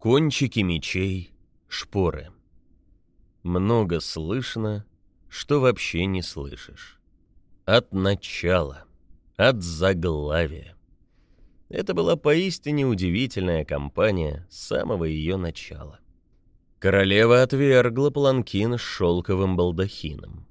Кончики мечей, шпоры. Много слышно, что вообще не слышишь. От начала, от заглавия. Это была поистине удивительная кампания с самого ее начала. Королева отвергла паланкин с шелковым балдахином.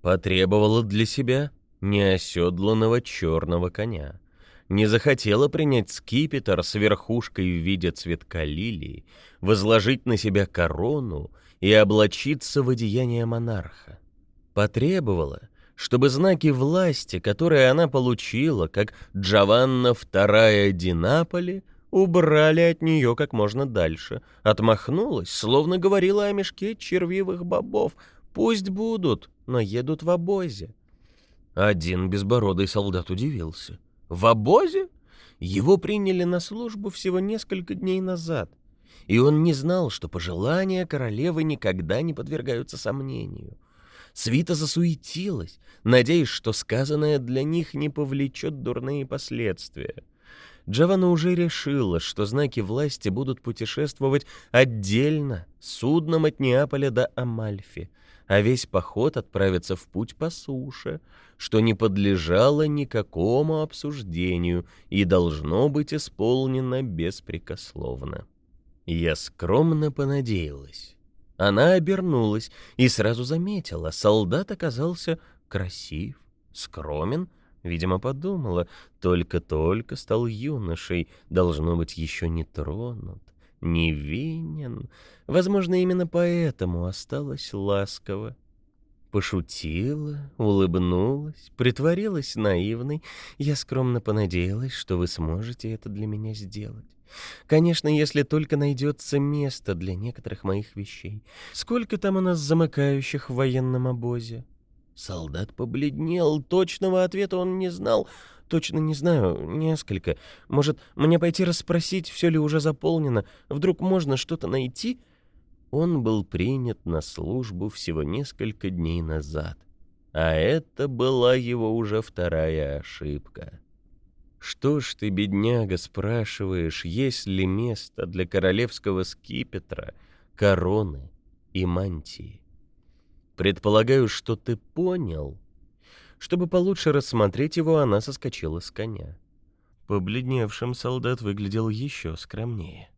Потребовала для себя неоседланного черного коня — не захотела принять скипетр с верхушкой в виде цветка лилии, возложить на себя корону и облачиться в одеяние монарха. Потребовала, чтобы знаки власти, которые она получила, как Джованна II Динаполи, убрали от нее как можно дальше. Отмахнулась, словно говорила о мешке червивых бобов. Пусть будут, но едут в обозе. Один безбородый солдат удивился. В обозе? Его приняли на службу всего несколько дней назад, и он не знал, что пожелания королевы никогда не подвергаются сомнению. Свита засуетилась, надеясь, что сказанное для них не повлечет дурные последствия. Джованна уже решила, что знаки власти будут путешествовать отдельно, судном от Неаполя до Амальфи, а весь поход отправится в путь по суше, что не подлежало никакому обсуждению и должно быть исполнено беспрекословно. Я скромно понадеялась. Она обернулась и сразу заметила, солдат оказался красив, скромен, видимо, подумала, только-только стал юношей, должно быть, еще не тронут невинен. Возможно, именно поэтому осталась ласково. Пошутила, улыбнулась, притворилась наивной. Я скромно понадеялась, что вы сможете это для меня сделать. Конечно, если только найдется место для некоторых моих вещей. Сколько там у нас замыкающих в военном обозе? Солдат побледнел, точного ответа он не знал, Точно не знаю, несколько. Может, мне пойти расспросить, все ли уже заполнено? Вдруг можно что-то найти?» Он был принят на службу всего несколько дней назад. А это была его уже вторая ошибка. «Что ж ты, бедняга, спрашиваешь, есть ли место для королевского скипетра, короны и мантии? Предполагаю, что ты понял, чтобы получше рассмотреть его, она соскочила с коня. Побледневшим солдат выглядел еще скромнее.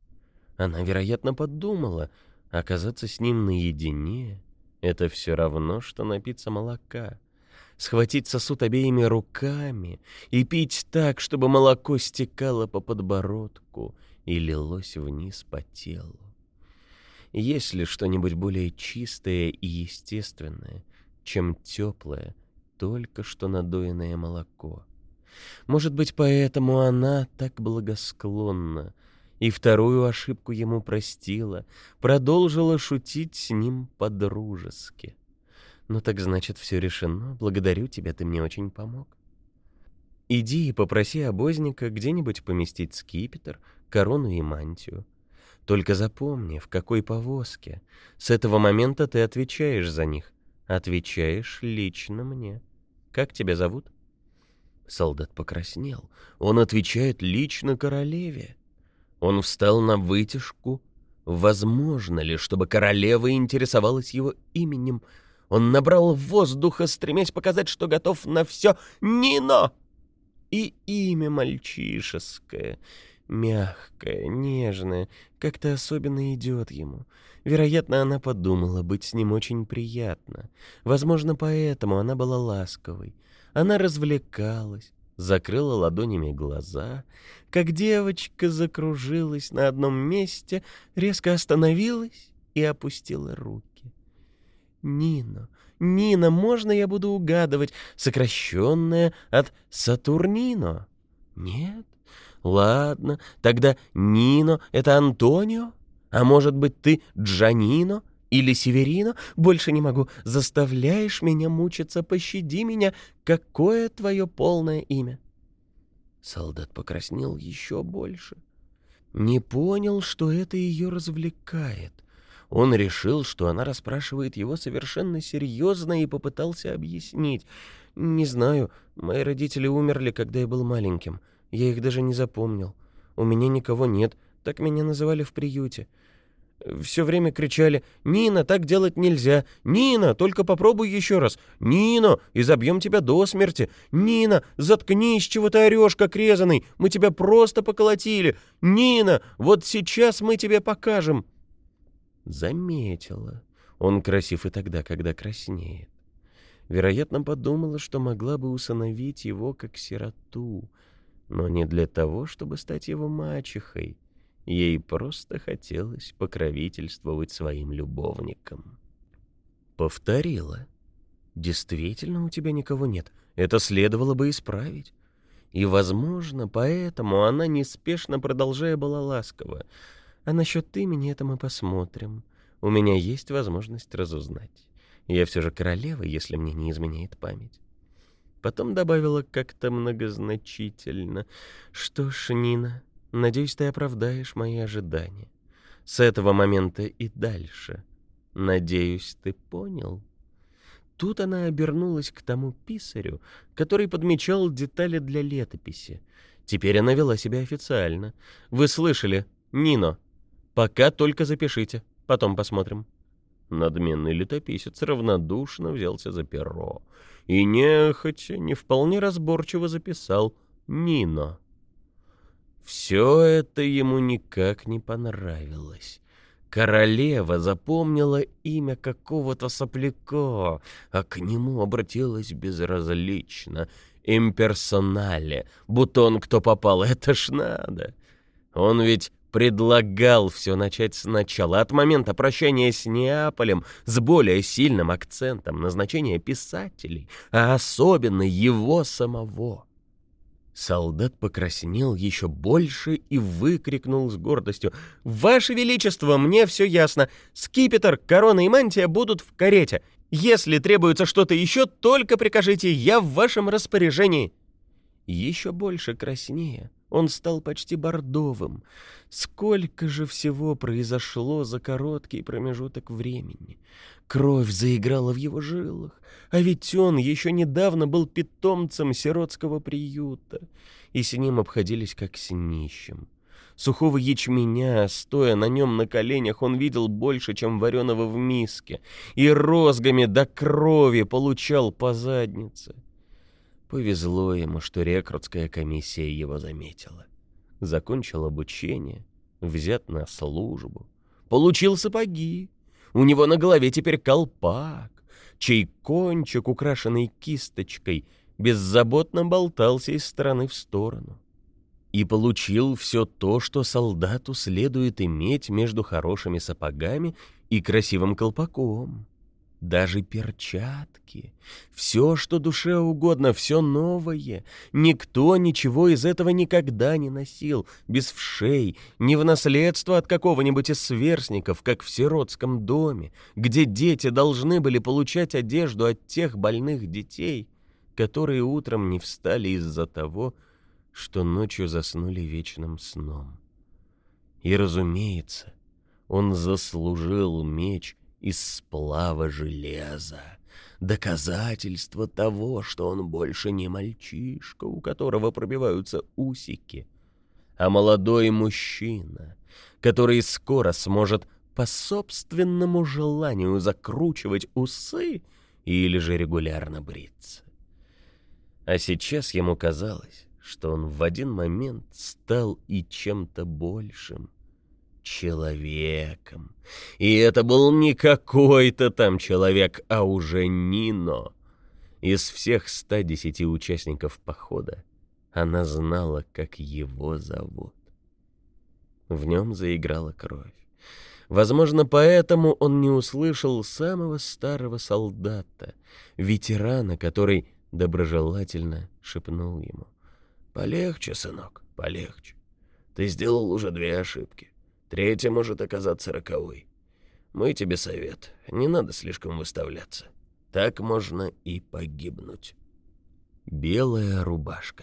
Она, вероятно, подумала, оказаться с ним наедине — это все равно, что напиться молока. Схватить сосуд обеими руками и пить так, чтобы молоко стекало по подбородку и лилось вниз по телу. Есть ли что-нибудь более чистое и естественное, чем теплое, только что надоенное молоко. Может быть, поэтому она так благосклонна и вторую ошибку ему простила, продолжила шутить с ним по-дружески. Ну так значит, все решено. Благодарю тебя, ты мне очень помог. Иди и попроси обозника где-нибудь поместить скипетр, корону и мантию. Только запомни, в какой повозке. С этого момента ты отвечаешь за них. Отвечаешь лично мне. Как тебя зовут?» Солдат покраснел. Он отвечает лично королеве. Он встал на вытяжку. Возможно ли, чтобы королева интересовалась его именем? Он набрал воздуха, стремясь показать, что готов на все. «Нино!» И имя мальчишеское, мягкое, нежное, как-то особенно идет ему. Вероятно, она подумала, быть с ним очень приятно. Возможно, поэтому она была ласковой. Она развлекалась, закрыла ладонями глаза, как девочка закружилась на одном месте, резко остановилась и опустила руки. «Нина, Нина, можно я буду угадывать, сокращенное от Сатурнино?» «Нет? Ладно, тогда Нино — это Антонио?» А может быть, ты Джанино или Северино? Больше не могу. Заставляешь меня мучиться, пощади меня. Какое твое полное имя?» Солдат покраснел еще больше. Не понял, что это ее развлекает. Он решил, что она расспрашивает его совершенно серьезно и попытался объяснить. «Не знаю, мои родители умерли, когда я был маленьким. Я их даже не запомнил. У меня никого нет, Так меня называли в приюте. Все время кричали «Нина, так делать нельзя! Нина, только попробуй еще раз! Нина, изобьем тебя до смерти! Нина, заткнись, чего ты орешь, как резаный! Мы тебя просто поколотили! Нина, вот сейчас мы тебе покажем!» Заметила. Он красив и тогда, когда краснеет. Вероятно, подумала, что могла бы усыновить его как сироту, но не для того, чтобы стать его мачехой — Ей просто хотелось покровительствовать своим любовникам. Повторила. «Действительно, у тебя никого нет. Это следовало бы исправить». И, возможно, поэтому она неспешно продолжая была ласкова. «А насчет имени это мы посмотрим. У меня есть возможность разузнать. Я все же королева, если мне не изменяет память». Потом добавила как-то многозначительно. «Что ж, Нина, Надеюсь, ты оправдаешь мои ожидания. С этого момента и дальше. Надеюсь, ты понял. Тут она обернулась к тому писарю, который подмечал детали для летописи. Теперь она вела себя официально. Вы слышали? Нино. Пока только запишите. Потом посмотрим. Надменный летописец равнодушно взялся за перо и нехотя, не вполне разборчиво записал «Нино». Все это ему никак не понравилось. Королева запомнила имя какого-то сопляка, а к нему обратилась безразлично, имперсонале, будто он кто попал, это ж надо. Он ведь предлагал все начать сначала, от момента прощания с Неаполем, с более сильным акцентом назначения писателей, а особенно его самого. Солдат покраснел еще больше и выкрикнул с гордостью. «Ваше Величество, мне все ясно. Скипетр, корона и мантия будут в карете. Если требуется что-то еще, только прикажите, я в вашем распоряжении». Еще больше краснее он стал почти бордовым. Сколько же всего произошло за короткий промежуток времени. Кровь заиграла в его жилах, а ведь он еще недавно был питомцем сиротского приюта, и с ним обходились как с нищим. Сухого ячменя, стоя на нем на коленях, он видел больше, чем вареного в миске, и розгами до крови получал по заднице. Повезло ему, что рекрутская комиссия его заметила. Закончил обучение, взят на службу, получил сапоги. У него на голове теперь колпак, чей кончик, украшенный кисточкой, беззаботно болтался из стороны в сторону. И получил все то, что солдату следует иметь между хорошими сапогами и красивым колпаком даже перчатки. Все, что душе угодно, все новое. Никто ничего из этого никогда не носил, без вшей, не в наследство от какого-нибудь из сверстников, как в сиротском доме, где дети должны были получать одежду от тех больных детей, которые утром не встали из-за того, что ночью заснули вечным сном. И, разумеется, он заслужил меч из сплава железа. Доказательство того, что он больше не мальчишка, у которого пробиваются усики, а молодой мужчина, который скоро сможет по собственному желанию закручивать усы или же регулярно бриться. А сейчас ему казалось, что он в один момент стал и чем-то большим — человеком. И это был не какой-то там человек, а уже Нино. Из всех 110 участников похода она знала, как его зовут. В нем заиграла кровь. Возможно, поэтому он не услышал самого старого солдата, ветерана, который доброжелательно шепнул ему. «Полегче, сынок, полегче. Ты сделал уже две ошибки. Третья может оказаться роковой. Мой тебе совет, не надо слишком выставляться. Так можно и погибнуть. Белая рубашка.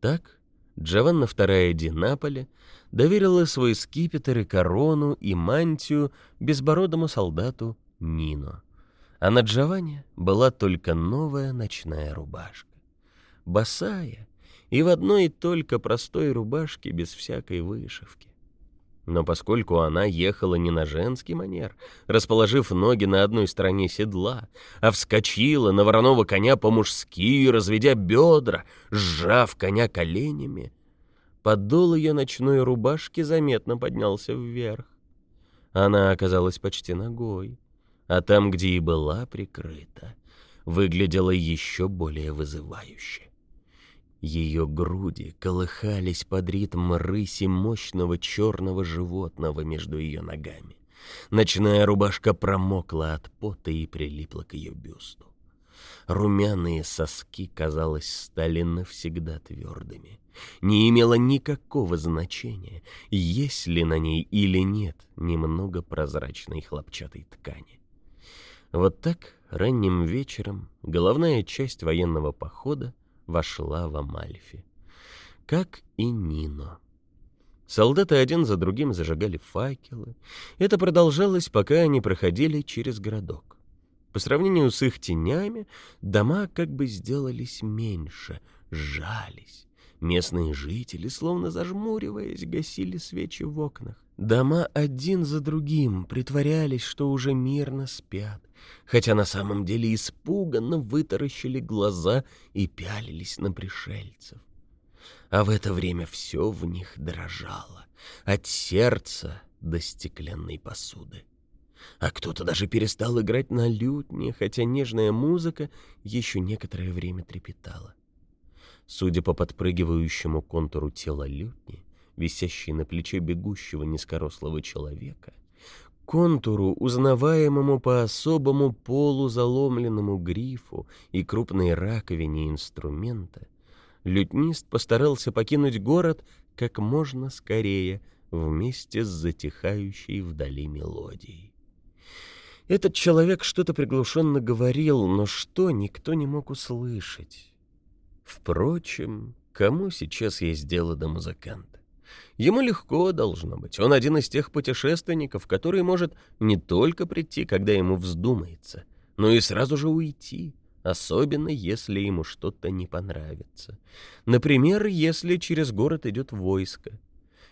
Так Джованна II Ди Наполе доверила свой скипетр и корону и мантию безбородому солдату Нино. А на Джованне была только новая ночная рубашка. Босая и в одной только простой рубашке без всякой вышивки. Но поскольку она ехала не на женский манер, расположив ноги на одной стороне седла, а вскочила на вороного коня по-мужски, разведя бедра, сжав коня коленями, подол ее ночной рубашки заметно поднялся вверх. Она оказалась почти ногой, а там, где и была прикрыта, выглядела еще более вызывающе. Ее груди колыхались под ритм рыси мощного черного животного между ее ногами. Ночная рубашка промокла от пота и прилипла к ее бюсту. Румяные соски, казалось, стали навсегда твердыми. Не имело никакого значения, есть ли на ней или нет немного прозрачной хлопчатой ткани. Вот так ранним вечером головная часть военного похода вошла в Амальфи. Как и Нино. Солдаты один за другим зажигали факелы. Это продолжалось, пока они проходили через городок. По сравнению с их тенями, дома как бы сделались меньше, сжались. Местные жители, словно зажмуриваясь, гасили свечи в окнах. Дома один за другим притворялись, что уже мирно спят, хотя на самом деле испуганно вытаращили глаза и пялились на пришельцев. А в это время все в них дрожало, от сердца до стеклянной посуды. А кто-то даже перестал играть на лютне, хотя нежная музыка еще некоторое время трепетала. Судя по подпрыгивающему контуру тела лютни, висящей на плече бегущего низкорослого человека, контуру, узнаваемому по особому полузаломленному грифу и крупной раковине инструмента, лютнист постарался покинуть город как можно скорее вместе с затихающей вдали мелодией. Этот человек что-то приглушенно говорил, но что никто не мог услышать. Впрочем, кому сейчас есть дело до музыканта? Ему легко должно быть. Он один из тех путешественников, который может не только прийти, когда ему вздумается, но и сразу же уйти, особенно если ему что-то не понравится. Например, если через город идет войско.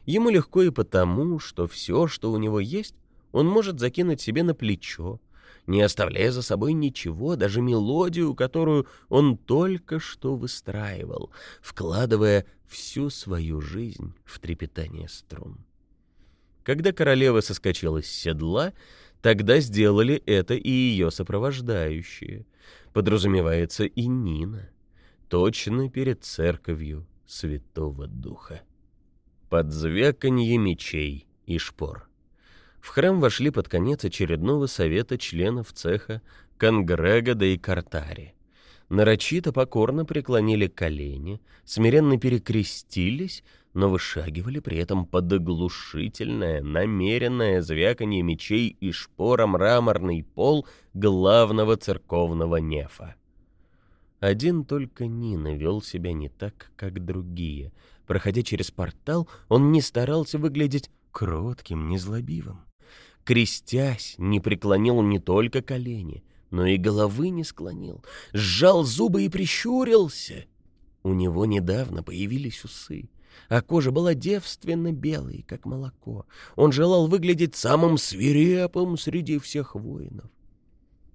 Ему легко и потому, что все, что у него есть, он может закинуть себе на плечо, не оставляя за собой ничего, даже мелодию, которую он только что выстраивал, вкладывая всю свою жизнь в трепетание струн. Когда королева соскочила с седла, тогда сделали это и ее сопровождающие, подразумевается и Нина, точно перед церковью Святого Духа. Под звяканье мечей и шпор. В храм вошли под конец очередного совета членов цеха Конгрега да и Картари. Нарочито покорно преклонили колени, смиренно перекрестились, но вышагивали при этом под оглушительное, намеренное звяканье мечей и шпора мраморный пол главного церковного нефа. Один только Нина вел себя не так, как другие. Проходя через портал, он не старался выглядеть кротким, незлобивым крестясь, не преклонил не только колени, но и головы не склонил, сжал зубы и прищурился. У него недавно появились усы, а кожа была девственно белой, как молоко. Он желал выглядеть самым свирепым среди всех воинов.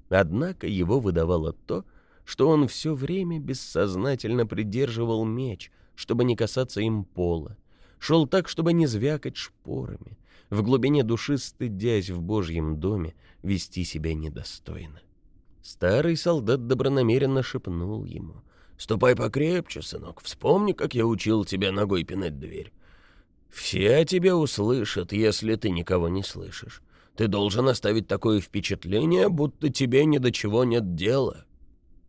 Однако его выдавало то, что он все время бессознательно придерживал меч, чтобы не касаться им пола, шел так, чтобы не звякать шпорами, в глубине души стыдясь в Божьем доме вести себя недостойно. Старый солдат добронамеренно шепнул ему. «Ступай покрепче, сынок, вспомни, как я учил тебя ногой пинать дверь. Все тебя услышат, если ты никого не слышишь. Ты должен оставить такое впечатление, будто тебе ни до чего нет дела».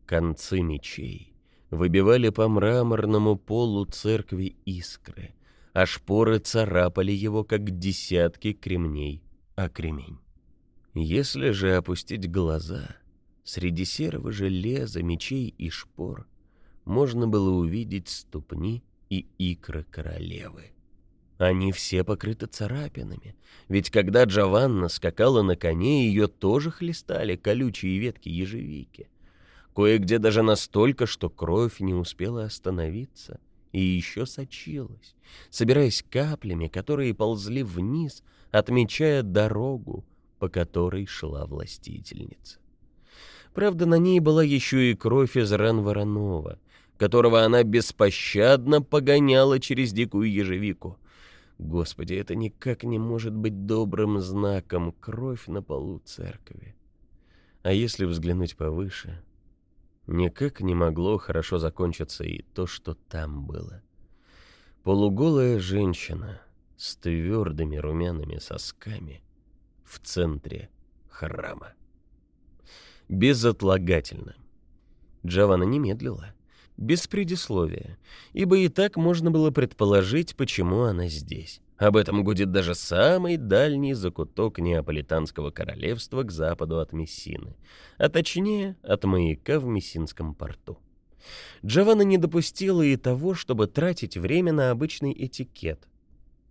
Концы мечей выбивали по мраморному полу церкви искры — а шпоры царапали его, как десятки кремней а кремень. Если же опустить глаза, среди серого железа, мечей и шпор можно было увидеть ступни и икры королевы. Они все покрыты царапинами, ведь когда Джованна скакала на коне, ее тоже хлестали колючие ветки ежевики. Кое-где даже настолько, что кровь не успела остановиться — и еще сочилась, собираясь каплями, которые ползли вниз, отмечая дорогу, по которой шла властительница. Правда, на ней была еще и кровь из ран Воронова, которого она беспощадно погоняла через дикую ежевику. Господи, это никак не может быть добрым знаком кровь на полу церкви. А если взглянуть повыше, никак не могло хорошо закончиться и то, что там было. Полуголая женщина с твердыми румяными сосками в центре храма. Безотлагательно. Джавана не медлила без предисловия, ибо и так можно было предположить, почему она здесь. Об этом гудит даже самый дальний закуток Неаполитанского королевства к западу от Мессины, а точнее от маяка в Мессинском порту. Джованна не допустила и того, чтобы тратить время на обычный этикет,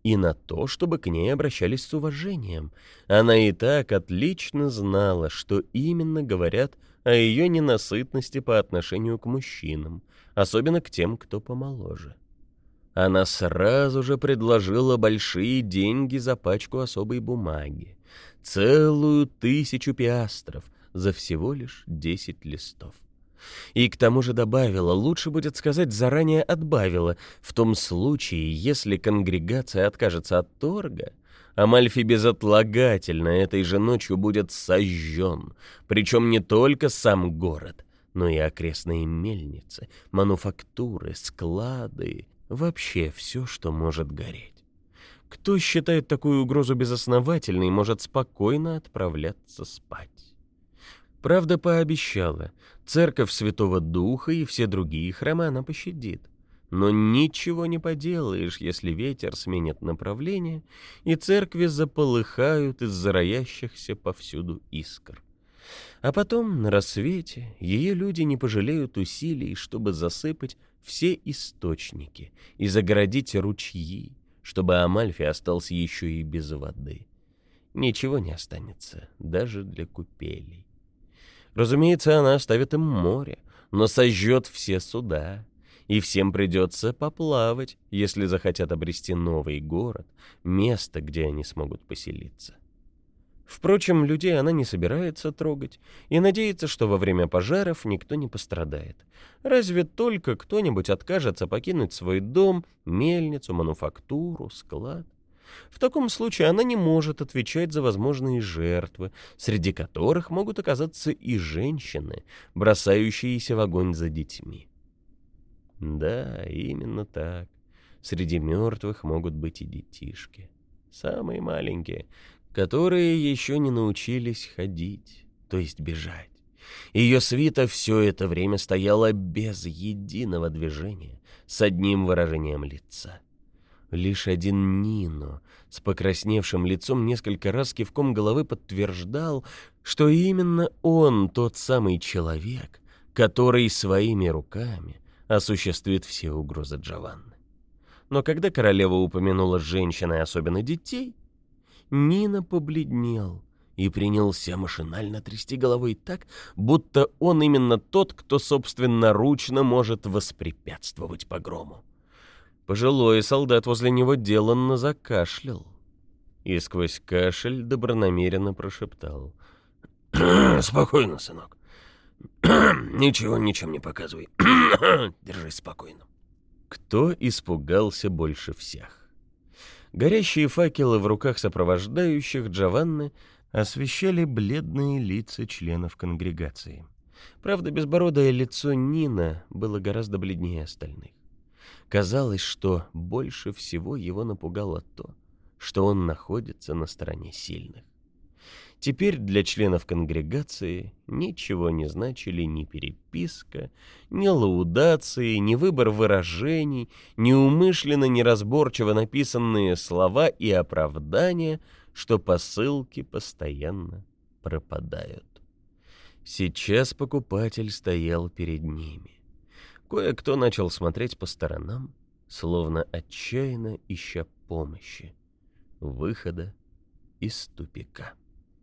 и на то, чтобы к ней обращались с уважением. Она и так отлично знала, что именно говорят о ее ненасытности по отношению к мужчинам, особенно к тем, кто помоложе. Она сразу же предложила большие деньги за пачку особой бумаги. Целую тысячу пиастров за всего лишь десять листов. И к тому же добавила, лучше будет сказать, заранее отбавила, в том случае, если конгрегация откажется от торга, Амальфи безотлагательно этой же ночью будет сожжен, причем не только сам город, но и окрестные мельницы, мануфактуры, склады, вообще все, что может гореть. Кто считает такую угрозу безосновательной, может спокойно отправляться спать. Правда, пообещала, церковь Святого Духа и все другие храмы она пощадит. Но ничего не поделаешь, если ветер сменит направление, и церкви заполыхают из-за роящихся повсюду искр. А потом, на рассвете, ее люди не пожалеют усилий, чтобы засыпать все источники и загородить ручьи, чтобы Амальфи остался еще и без воды. Ничего не останется, даже для купелей. Разумеется, она оставит им море, но сожжет все суда, и всем придется поплавать, если захотят обрести новый город, место, где они смогут поселиться. Впрочем, людей она не собирается трогать и надеется, что во время пожаров никто не пострадает. Разве только кто-нибудь откажется покинуть свой дом, мельницу, мануфактуру, склад. В таком случае она не может отвечать за возможные жертвы, среди которых могут оказаться и женщины, бросающиеся в огонь за детьми. Да, именно так. Среди мертвых могут быть и детишки. Самые маленькие, которые еще не научились ходить, то есть бежать. Ее свита все это время стояла без единого движения, с одним выражением лица. Лишь один Нино с покрасневшим лицом несколько раз кивком головы подтверждал, что именно он тот самый человек, который своими руками осуществит все угрозы Джованны. Но когда королева упомянула женщин и особенно детей, Нина побледнел и принялся машинально трясти головой так, будто он именно тот, кто собственноручно может воспрепятствовать погрому. Пожилой солдат возле него деланно закашлял и сквозь кашель добронамеренно прошептал. «Спокойно, сынок. Ничего ничем не показывай. Держись спокойно». Кто испугался больше всех? Горящие факелы в руках сопровождающих Джованны освещали бледные лица членов конгрегации. Правда, безбородое лицо Нина было гораздо бледнее остальных. Казалось, что больше всего его напугало то, что он находится на стороне сильных. Теперь для членов конгрегации ничего не значили ни переписка, ни лаудации, ни выбор выражений, ни умышленно неразборчиво написанные слова и оправдания, что посылки постоянно пропадают. Сейчас покупатель стоял перед ними. Кое-кто начал смотреть по сторонам, словно отчаянно ища помощи, выхода из тупика.